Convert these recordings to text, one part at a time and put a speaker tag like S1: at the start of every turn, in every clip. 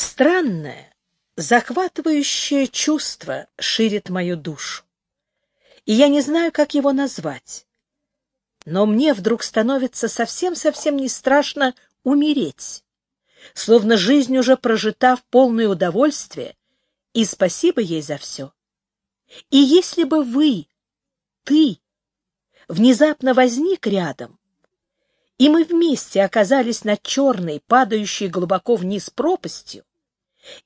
S1: Странное, захватывающее чувство ширит мою душу. И я не знаю, как его назвать. Но мне вдруг становится совсем-совсем не страшно умереть, словно жизнь уже прожита в полное удовольствие, и спасибо ей за все. И если бы вы, ты, внезапно возник рядом, и мы вместе оказались над черной, падающей глубоко вниз пропастью,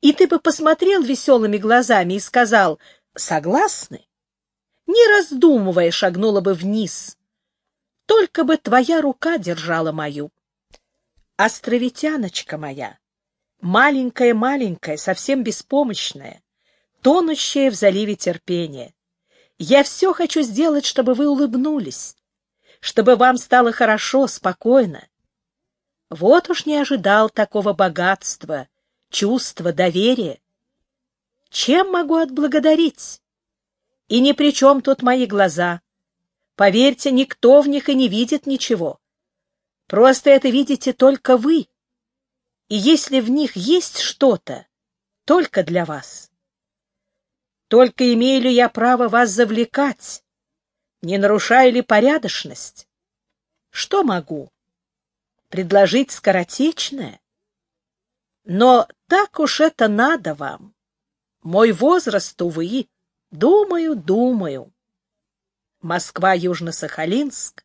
S1: и ты бы посмотрел веселыми глазами и сказал «Согласны?» Не раздумывая, шагнула бы вниз. Только бы твоя рука держала мою. Островитяночка моя, маленькая-маленькая, совсем беспомощная, тонущая в заливе терпения. Я все хочу сделать, чтобы вы улыбнулись, чтобы вам стало хорошо, спокойно. Вот уж не ожидал такого богатства, чувства, доверия. Чем могу отблагодарить? И ни при чем тут мои глаза. Поверьте, никто в них и не видит ничего. Просто это видите только вы. И если в них есть что-то, только для вас. Только имею ли я право вас завлекать? Не нарушаю ли порядочность? Что могу? Предложить скоротечное? Но так уж это надо вам. Мой возраст, увы, думаю, думаю. Москва-Южно-Сахалинск,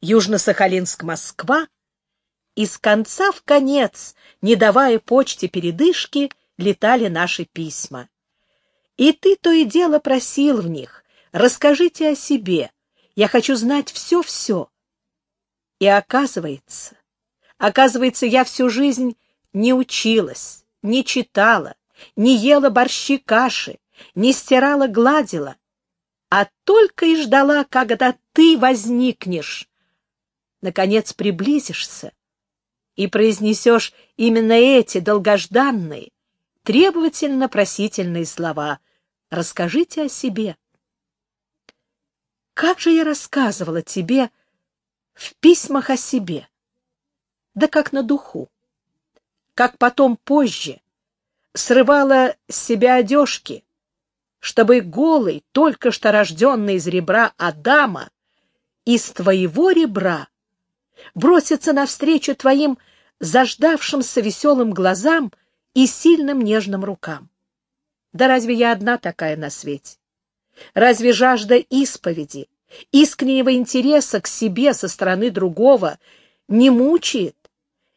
S1: Южно-Сахалинск-Москва, из конца в конец, не давая почте передышки, летали наши письма. И ты то и дело просил в них, расскажите о себе, я хочу знать все-все. И оказывается, оказывается, я всю жизнь не училась, не читала, не ела борщи каши, не стирала, гладила, а только и ждала, когда ты возникнешь. Наконец приблизишься и произнесешь именно эти долгожданные, требовательно-просительные слова. Расскажите о себе. Как же я рассказывала тебе в письмах о себе? Да как на духу как потом позже, срывала с себя одежки, чтобы голый, только что рожденный из ребра Адама, из твоего ребра броситься навстречу твоим заждавшимся веселым глазам и сильным нежным рукам. Да разве я одна такая на свете? Разве жажда исповеди, искреннего интереса к себе со стороны другого не мучает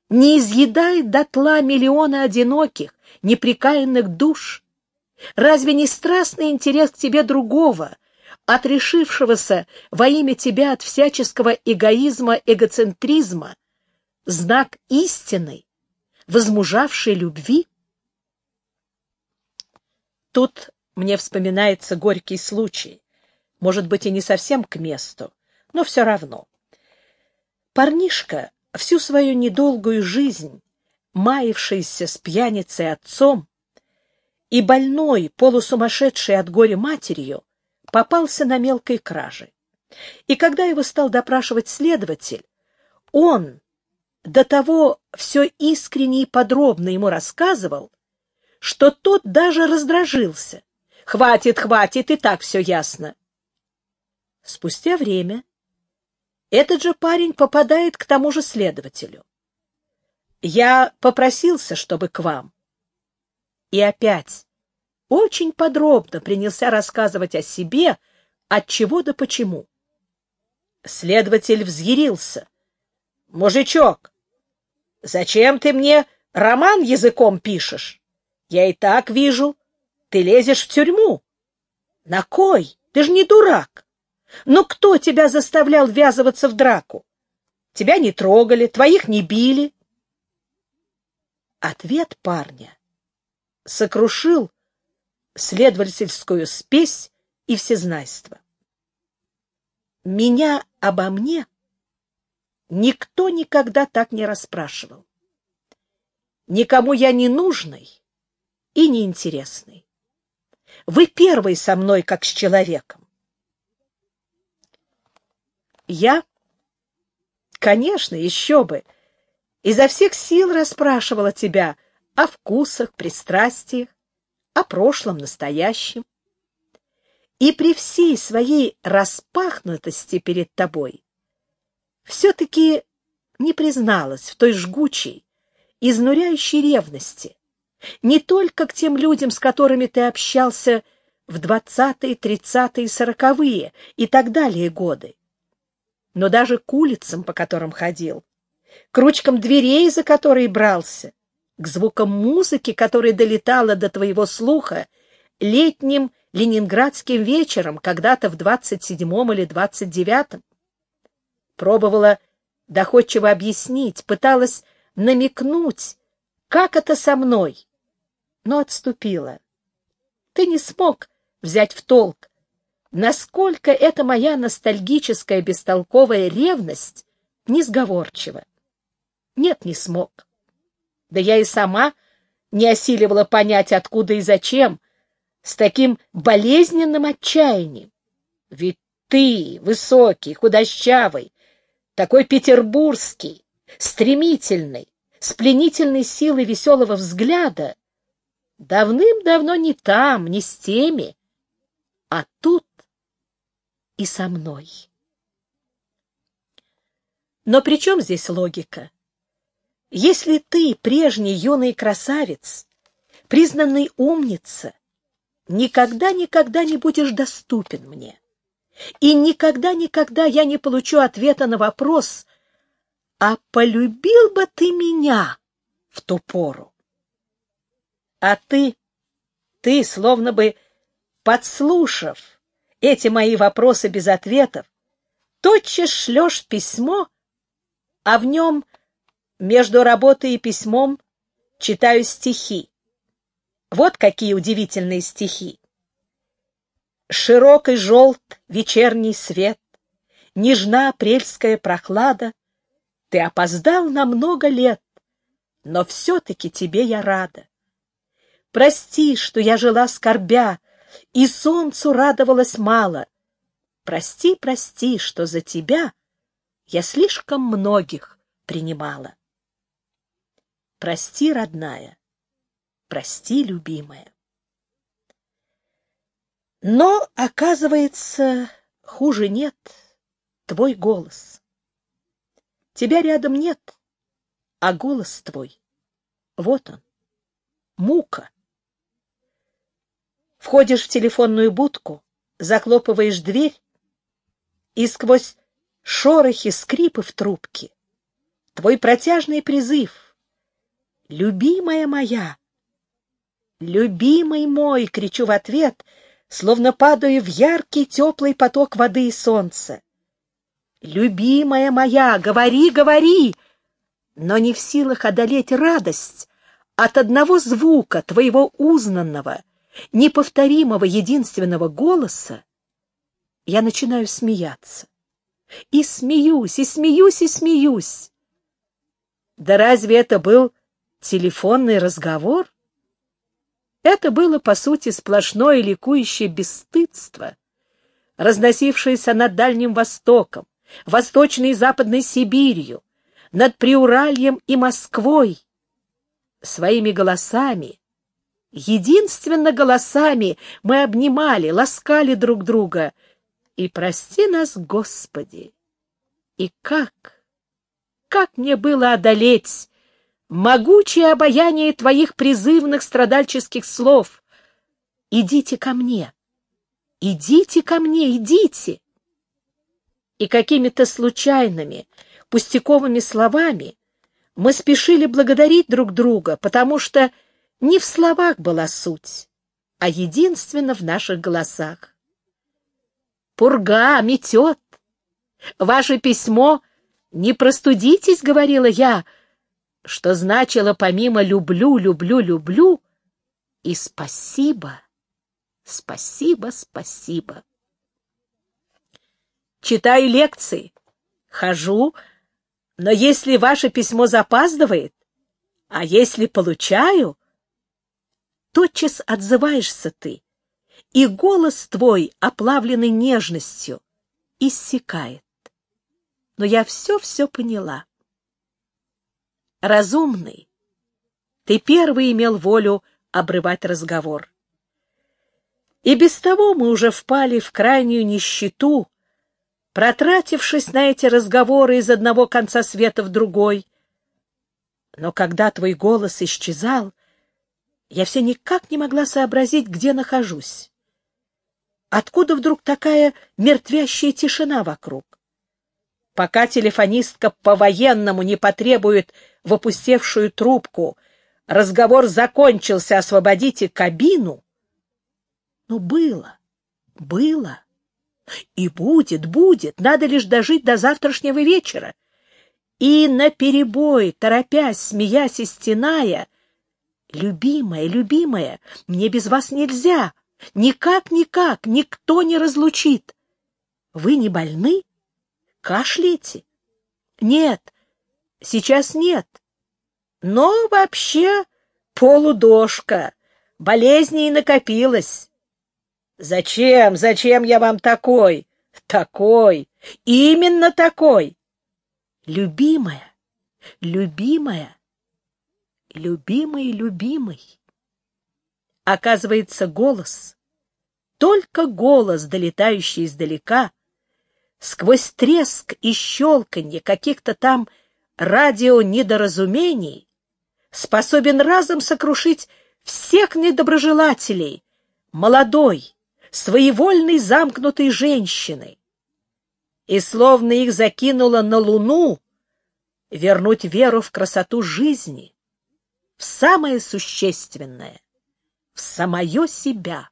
S1: не изъедает дотла миллионы одиноких, неприкаянных душ? Разве не страстный интерес к тебе другого, отрешившегося во имя тебя от всяческого эгоизма, эгоцентризма, знак истины, возмужавшей любви? Тут мне вспоминается горький случай, может быть, и не совсем к месту, но все равно. Парнишка всю свою недолгую жизнь, маявшийся с пьяницей отцом и больной, полусумасшедший от горя матерью, попался на мелкой краже. И когда его стал допрашивать следователь, он до того все искренне и подробно ему рассказывал, что тот даже раздражился. «Хватит, хватит, и так все ясно». Спустя время этот же парень попадает к тому же следователю. Я попросился, чтобы к вам. И опять очень подробно принялся рассказывать о себе, от чего да почему. Следователь взъярился. «Мужичок, зачем ты мне роман языком пишешь? Я и так вижу, ты лезешь в тюрьму. На кой? Ты же не дурак. Но кто тебя заставлял ввязываться в драку? Тебя не трогали, твоих не били. Ответ парня сокрушил следовательскую спесь и всезнайство. Меня обо мне никто никогда так не расспрашивал. Никому я не нужный и неинтересный. Вы первый со мной, как с человеком. Я? Конечно, еще бы. Изо всех сил расспрашивала тебя о вкусах, пристрастиях, о прошлом, настоящем. И при всей своей распахнутости перед тобой все-таки не призналась в той жгучей, изнуряющей ревности, не только к тем людям, с которыми ты общался в двадцатые, тридцатые, сороковые и так далее годы, но даже к улицам, по которым ходил, к ручкам дверей, за которые брался, к звукам музыки, которая долетала до твоего слуха летним ленинградским вечером, когда-то в двадцать седьмом или двадцать девятом. Пробовала доходчиво объяснить, пыталась намекнуть, как это со мной, но отступила. Ты не смог взять в толк, насколько эта моя ностальгическая бестолковая ревность несговорчива. Нет, не смог. Да я и сама не осиливала понять, откуда и зачем, с таким болезненным отчаянием. Ведь ты, высокий, худощавый, такой петербургский, стремительный, с пленительной силой веселого взгляда, давным-давно не там, не с теми, а тут и со мной. Но при чем здесь логика? Если ты, прежний юный красавец, признанный умница, никогда-никогда не будешь доступен мне, и никогда-никогда я не получу ответа на вопрос, а полюбил бы ты меня в ту пору? А ты, ты, словно бы подслушав эти мои вопросы без ответов, тотчас шлешь письмо, а в нем между работой и письмом читаю стихи. Вот какие удивительные стихи. Широкий желт вечерний свет, Нежна апрельская прохлада, Ты опоздал на много лет, Но все-таки тебе я рада. Прости, что я жила скорбя, И солнцу радовалась мало. Прости, прости, что за тебя Я слишком многих принимала. Прости, родная, прости, любимая. Но, оказывается, хуже нет твой голос. Тебя рядом нет, а голос твой, вот он, мука. Входишь в телефонную будку, захлопываешь дверь, и сквозь шорохи, скрипы в трубке, твой протяжный призыв — любимая моя! Любимый мой! — кричу в ответ, словно падаю в яркий теплый поток воды и солнца. Любимая моя, говори, говори! Но не в силах одолеть радость от одного звука твоего узнанного, неповторимого единственного голоса, я начинаю смеяться. И смеюсь, и смеюсь, и смеюсь. Да разве это был телефонный разговор? Это было, по сути, сплошное ликующее бесстыдство, разносившееся над Дальним Востоком, Восточной и Западной Сибирью, над Приуральем и Москвой. Своими голосами, единственно голосами, мы обнимали, ласкали друг друга. И прости нас, Господи! И как, как мне было одолеть могучее обаяние твоих призывных страдальческих слов. Идите ко мне, идите ко мне, идите. И какими-то случайными, пустяковыми словами мы спешили благодарить друг друга, потому что не в словах была суть, а единственно в наших голосах. «Пурга метет! Ваше письмо, не простудитесь, — говорила я, — что значило помимо «люблю, люблю, люблю» и «спасибо, спасибо, спасибо». Читаю лекции, хожу, но если ваше письмо запаздывает, а если получаю, тотчас отзываешься ты, и голос твой, оплавленный нежностью, иссякает. Но я все-все поняла разумный. Ты первый имел волю обрывать разговор. И без того мы уже впали в крайнюю нищету, протратившись на эти разговоры из одного конца света в другой. Но когда твой голос исчезал, я все никак не могла сообразить, где нахожусь. Откуда вдруг такая мертвящая тишина вокруг? Пока телефонистка по-военному не потребует в опустевшую трубку, разговор закончился, освободите кабину. Но было, было. И будет, будет, надо лишь дожить до завтрашнего вечера. И наперебой, торопясь, смеясь и стеная, «Любимая, любимая, мне без вас нельзя, никак-никак, никто не разлучит. Вы не больны? Кашляете? Нет, сейчас нет. Но вообще полудошка, болезней накопилось. Зачем, зачем я вам такой? Такой, именно такой. Любимая, любимая, любимый, любимый. Оказывается, голос, только голос, долетающий издалека, сквозь треск и щелканье каких-то там радионедоразумений, способен разом сокрушить всех недоброжелателей, молодой, своевольной замкнутой женщины. И словно их закинуло на луну, вернуть веру в красоту жизни, в самое существенное, в самое себя.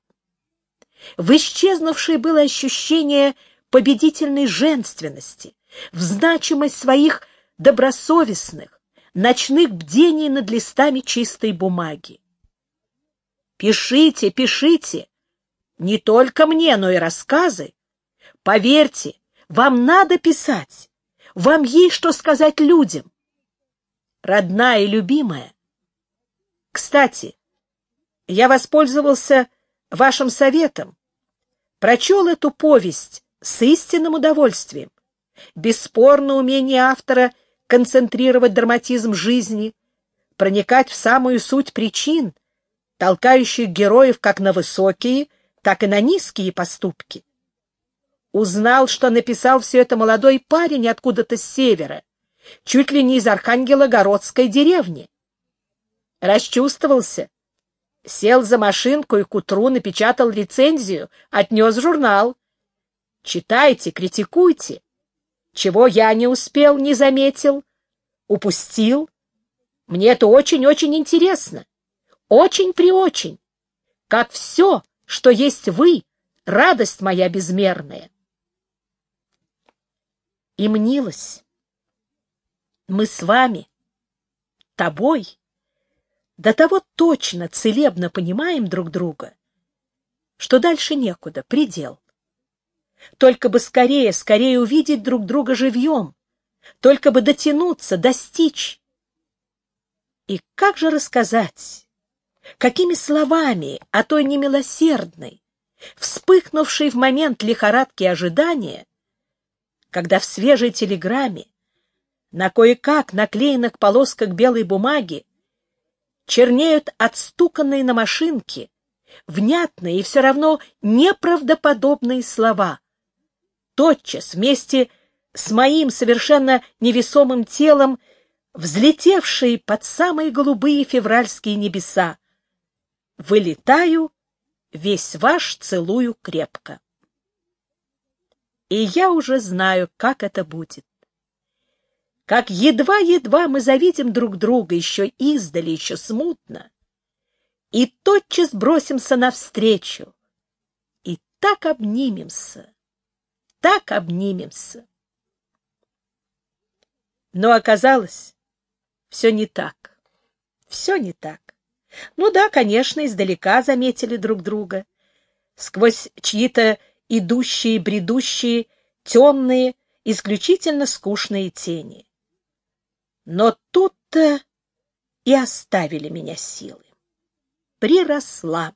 S1: В исчезнувшее было ощущение победительной женственности, в значимость своих добросовестных, ночных бдений над листами чистой бумаги. Пишите, пишите, не только мне, но и рассказы. Поверьте, вам надо писать. Вам есть что сказать людям. Родная и любимая. Кстати, я воспользовался вашим советом. Прочел эту повесть с истинным удовольствием. Бесспорно умение автора концентрировать драматизм жизни, проникать в самую суть причин, толкающих героев как на высокие, так и на низкие поступки. Узнал, что написал все это молодой парень откуда-то с севера, чуть ли не из Архангелогородской деревни. Расчувствовался, сел за машинку и к утру напечатал рецензию, отнес журнал. Читайте, критикуйте. Чего я не успел, не заметил, упустил. Мне это очень-очень интересно. Очень-преочень. Как все, что есть вы, радость моя безмерная. И мнилось. Мы с вами, тобой, до того точно, целебно понимаем друг друга, что дальше некуда, предел. Только бы скорее, скорее увидеть друг друга живьем, только бы дотянуться, достичь. И как же рассказать, какими словами о той немилосердной, вспыхнувшей в момент лихорадки ожидания, когда в свежей телеграмме на кое-как наклеенных полосках белой бумаги чернеют отстуканные на машинке, внятные и все равно неправдоподобные слова. Тотчас вместе с моим совершенно невесомым телом, взлетевшие под самые голубые февральские небеса, вылетаю, весь ваш целую крепко. И я уже знаю, как это будет как едва-едва мы завидим друг друга еще издали, еще смутно, и тотчас бросимся навстречу, и так обнимемся, так обнимемся. Но оказалось, все не так, все не так. Ну да, конечно, издалека заметили друг друга, сквозь чьи-то идущие, бредущие, темные, исключительно скучные тени. Но тут-то и оставили меня силы. Приросла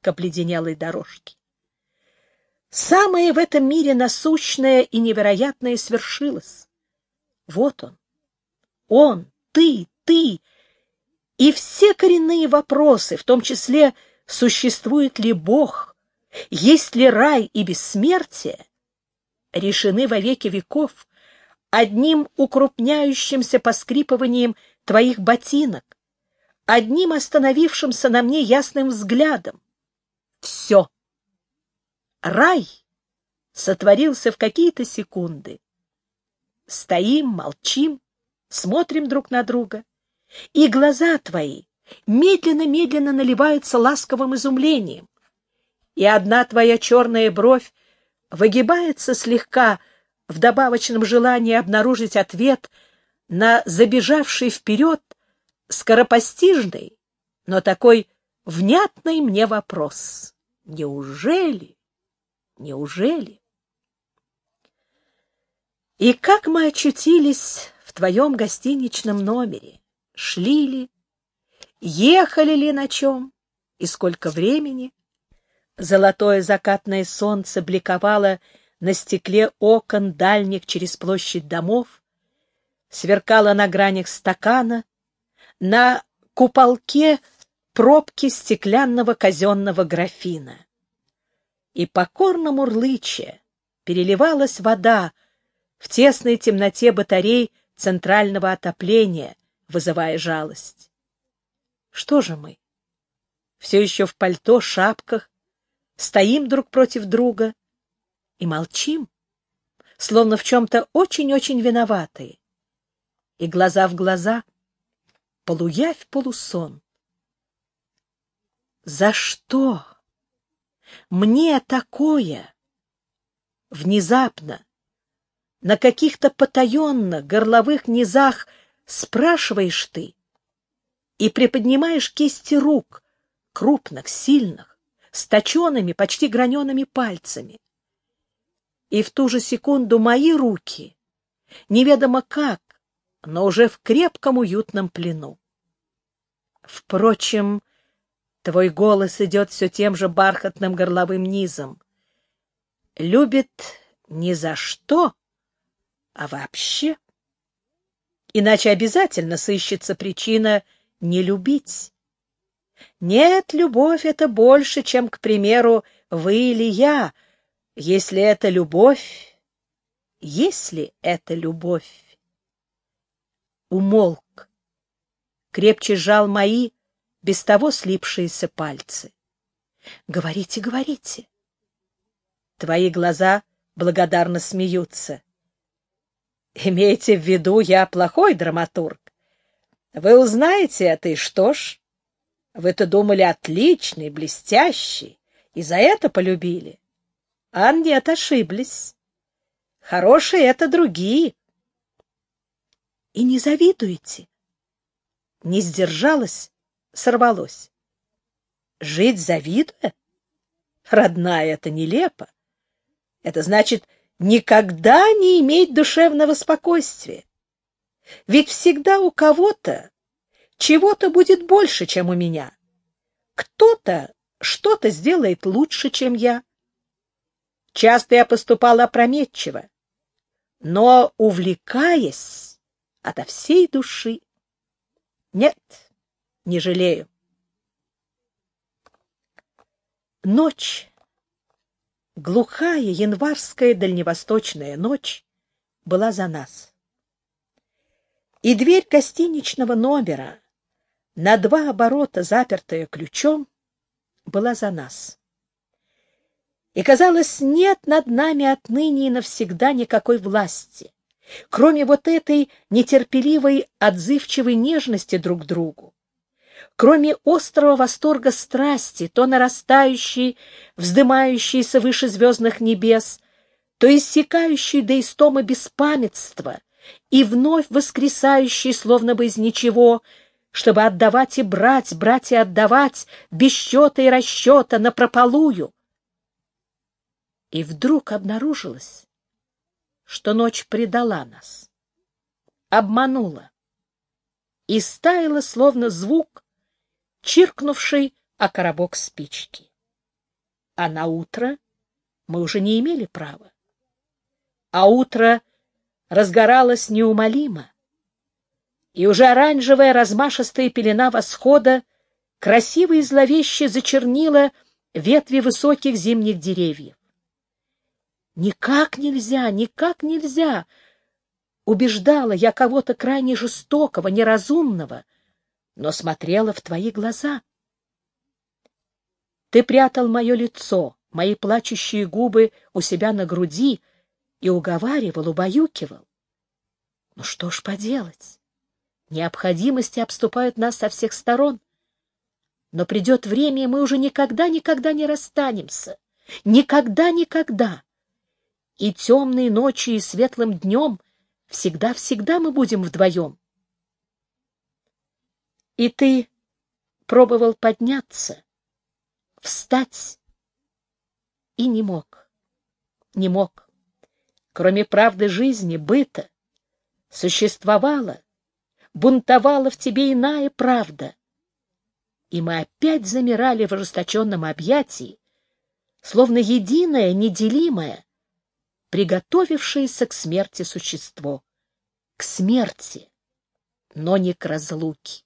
S1: к обледенелой дорожке. Самое в этом мире насущное и невероятное свершилось. Вот он. Он, ты, ты. И все коренные вопросы, в том числе, существует ли Бог, есть ли рай и бессмертие, решены во веки веков одним укрупняющимся поскрипыванием твоих ботинок, одним остановившимся на мне ясным взглядом. Все. Рай сотворился в какие-то секунды. Стоим, молчим, смотрим друг на друга, и глаза твои медленно-медленно наливаются ласковым изумлением, и одна твоя черная бровь выгибается слегка в добавочном желании обнаружить ответ на забежавший вперед скоропостижный, но такой внятный мне вопрос. Неужели? Неужели? И как мы очутились в твоем гостиничном номере? Шли ли? Ехали ли на чем? И сколько времени? Золотое закатное солнце бликовало на стекле окон дальних через площадь домов, сверкало на гранях стакана, на куполке пробки стеклянного казенного графина. И покорно мурлыча переливалась вода в тесной темноте батарей центрального отопления, вызывая жалость. Что же мы? Все еще в пальто, шапках, стоим друг против друга и молчим, словно в чем-то очень-очень виноватые, и глаза в глаза, полуявь, полусон. За что мне такое? Внезапно, на каких-то потаенных горловых низах спрашиваешь ты и приподнимаешь кисти рук, крупных, сильных, с точенными, почти гранеными пальцами. И в ту же секунду мои руки, неведомо как, но уже в крепком уютном плену. Впрочем, твой голос идет все тем же бархатным горловым низом. Любит не за что, а вообще. Иначе обязательно сыщется причина не любить. Нет, любовь — это больше, чем, к примеру, вы или я, если это любовь, если это любовь. Умолк, крепче сжал мои, без того слипшиеся пальцы. Говорите, говорите. Твои глаза благодарно смеются. Имейте в виду, я плохой драматург. Вы узнаете это, и что ж? Вы-то думали отличный, блестящий, и за это полюбили. А нет, ошиблись. Хорошие — это другие. И не завидуете? Не сдержалась, сорвалось. Жить завидуя? Родная, это нелепо. Это значит никогда не иметь душевного спокойствия. Ведь всегда у кого-то чего-то будет больше, чем у меня. Кто-то что-то сделает лучше, чем я. Часто я поступала опрометчиво, но увлекаясь ото всей души. Нет, не жалею. Ночь, глухая январская дальневосточная ночь, была за нас. И дверь гостиничного номера, на два оборота, запертая ключом, была за нас. И, казалось, нет над нами отныне и навсегда никакой власти, кроме вот этой нетерпеливой, отзывчивой нежности друг к другу, кроме острого восторга страсти, то нарастающей, вздымающейся выше звездных небес, то иссякающей до истомы беспамятства и вновь воскресающей, словно бы из ничего, чтобы отдавать и брать, брать и отдавать, без счета и расчета, напропалую. И вдруг обнаружилось, что ночь предала нас, обманула, и стаяла, словно звук, чиркнувший о коробок спички. А на утро мы уже не имели права. А утро разгоралось неумолимо и уже оранжевая размашистая пелена восхода красиво и зловеще зачернила ветви высоких зимних деревьев. Никак нельзя, никак нельзя! Убеждала я кого-то крайне жестокого, неразумного, но смотрела в твои глаза. Ты прятал мое лицо, мои плачущие губы у себя на груди и уговаривал, убаюкивал. Ну что ж поделать? Необходимости обступают нас со всех сторон. Но придет время, и мы уже никогда-никогда не расстанемся. Никогда-никогда. И темные ночи, и светлым днем всегда-всегда мы будем вдвоем. И ты пробовал подняться, встать, и не мог. Не мог. Кроме правды жизни, быта, существовала, бунтовала в тебе иная правда. И мы опять замирали в ожесточенном объятии, словно единое, неделимое, приготовившееся к смерти существо. К смерти, но не к разлуке.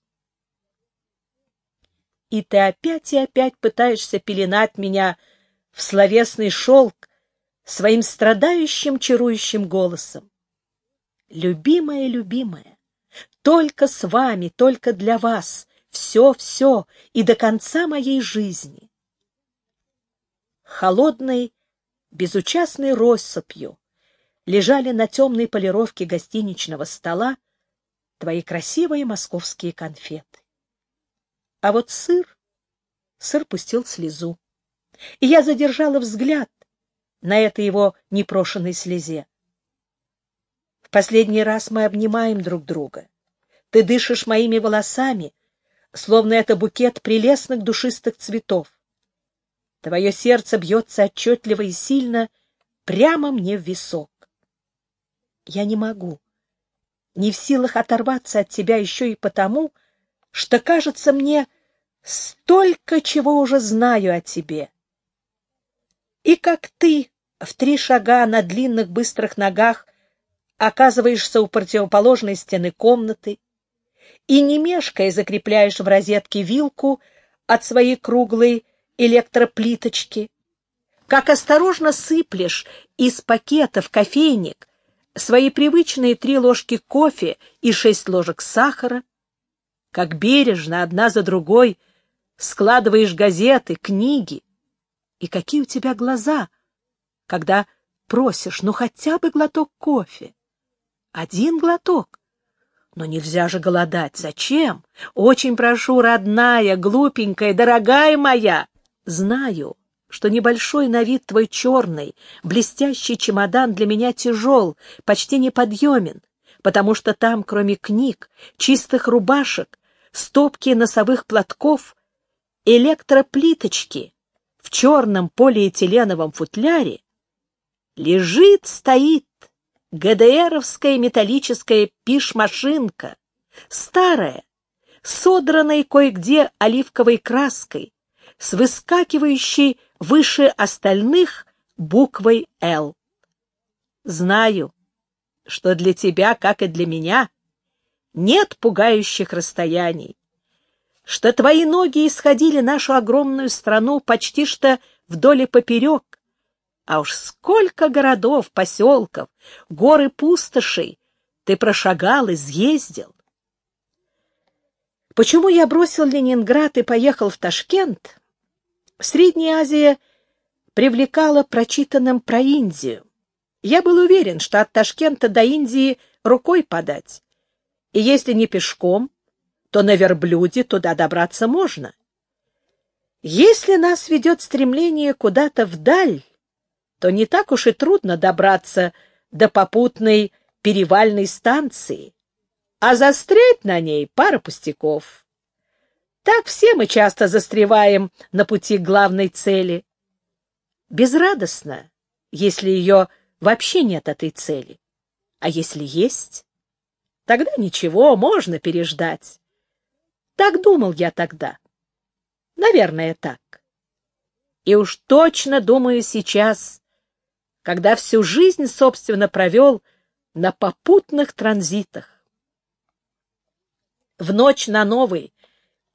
S1: И ты опять и опять пытаешься пеленать меня в словесный шелк своим страдающим, чарующим голосом. Любимая, любимая, только с вами, только для вас, все-все и до конца моей жизни. Холодной, безучастной россыпью лежали на темной полировке гостиничного стола твои красивые московские конфеты. А вот сыр, сыр пустил слезу, и я задержала взгляд на этой его непрошенной слезе. В последний раз мы обнимаем друг друга. Ты дышишь моими волосами, словно это букет прелестных душистых цветов. Твое сердце бьется отчетливо и сильно прямо мне в висок. Я не могу, не в силах оторваться от тебя еще и потому, что кажется мне столько, чего уже знаю о тебе. И как ты в три шага на длинных быстрых ногах оказываешься у противоположной стены комнаты и, не мешкая, закрепляешь в розетке вилку от своей круглой электроплиточки, как осторожно сыплешь из пакета в кофейник свои привычные три ложки кофе и шесть ложек сахара, как бережно одна за другой складываешь газеты, книги, и какие у тебя глаза, когда просишь, ну хотя бы глоток кофе. Один глоток. Но нельзя же голодать. Зачем? Очень прошу, родная, глупенькая, дорогая моя. Знаю, что небольшой на вид твой черный, блестящий чемодан для меня тяжел, почти неподъемен, потому что там, кроме книг, чистых рубашек, стопки носовых платков, электроплиточки в черном полиэтиленовом футляре лежит, стоит ГДРовская металлическая пиш-машинка, старая, содранной кое-где оливковой краской, с выскакивающей выше остальных буквой «Л». Знаю, что для тебя, как и для меня, нет пугающих расстояний, что твои ноги исходили нашу огромную страну почти что вдоль и поперек, а уж сколько городов, поселков, гор и пустошей ты прошагал, изъездил. Почему я бросил Ленинград и поехал в Ташкент? Средняя Азия привлекала прочитанным про Индию. Я был уверен, что от Ташкента до Индии рукой подать. И если не пешком, то на верблюде туда добраться можно. Если нас ведет стремление куда-то вдаль, то не так уж и трудно добраться до попутной перевальной станции, а застрять на ней пара пустяков. Так все мы часто застреваем на пути к главной цели. Безрадостно, если ее вообще нет этой цели. А если есть, тогда ничего, можно переждать. Так думал я тогда. Наверное, так. И уж точно думаю сейчас, когда всю жизнь, собственно, провел на попутных транзитах. В ночь на новый,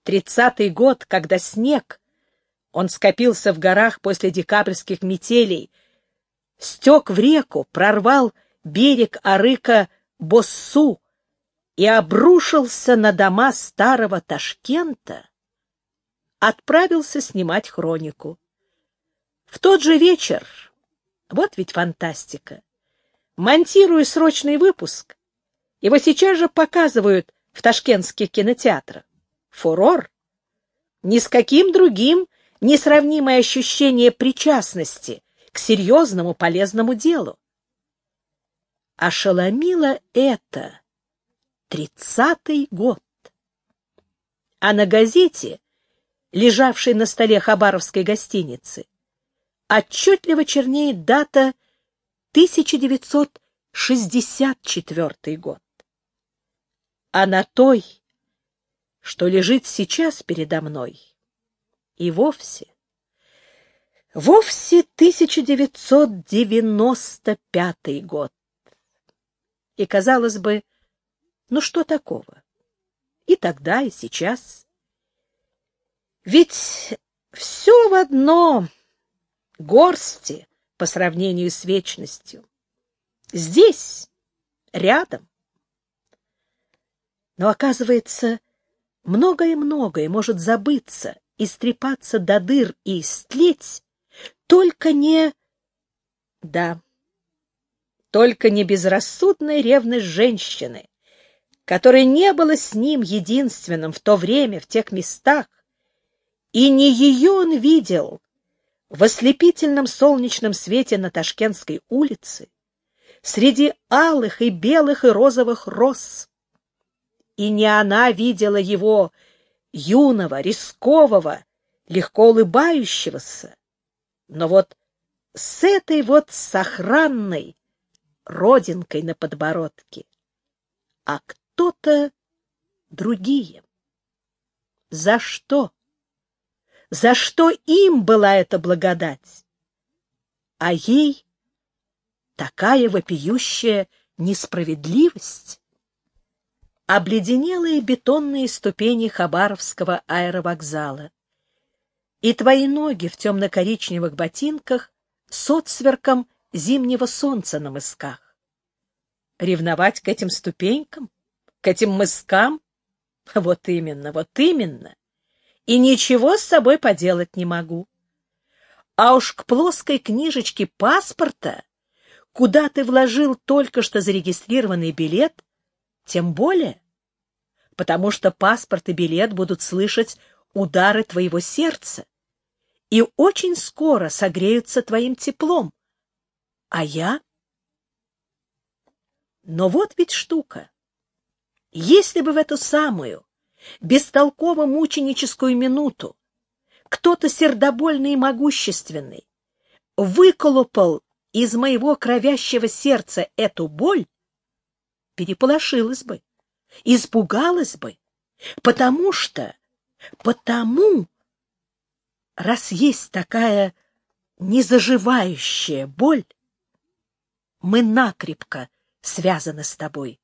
S1: тридцатый год, когда снег, он скопился в горах после декабрьских метелей, стек в реку, прорвал берег Арыка Боссу и обрушился на дома старого Ташкента, отправился снимать хронику. В тот же вечер, вот ведь фантастика, монтирую срочный выпуск, его сейчас же показывают в ташкентских кинотеатрах. Фурор. Ни с каким другим несравнимое ощущение причастности к серьезному полезному делу. Ошеломило это тридцатый год. А на газете, лежавшей на столе Хабаровской гостиницы, отчетливо чернеет дата 1964 год. А на той, что лежит сейчас передо мной, и вовсе, вовсе 1995 год. И, казалось бы, ну что такого? И тогда, и сейчас. Ведь все в одно горсти по сравнению с вечностью. Здесь, рядом. Но, оказывается, многое-многое может забыться, истрепаться до дыр и истлеть, только не... Да, только не безрассудная ревность женщины, которой не было с ним единственным в то время, в тех местах, и не ее он видел в ослепительном солнечном свете на Ташкентской улице, среди алых и белых и розовых роз. И не она видела его, юного, рискового, легко улыбающегося, но вот с этой вот сохранной родинкой на подбородке. А кто-то другие. За что? За что им была эта благодать? А ей такая вопиющая несправедливость? Обледенелые бетонные ступени Хабаровского аэровокзала. И твои ноги в темно-коричневых ботинках с отсверком зимнего солнца на мысках. Ревновать к этим ступенькам? К этим мыскам? Вот именно, вот именно. И ничего с собой поделать не могу. А уж к плоской книжечке паспорта, куда ты вложил только что зарегистрированный билет, тем более, потому что паспорт и билет будут слышать удары твоего сердца и очень скоро согреются твоим теплом. А я? Но вот ведь штука. Если бы в эту самую, бестолково мученическую минуту кто-то сердобольный и могущественный выколупал из моего кровящего сердца эту боль, переполошилась бы, испугалась бы, потому что, потому, раз есть такая незаживающая боль, мы накрепко связаны с тобой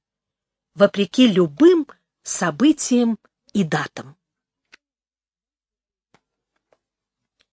S1: вопреки любым событиям и датам.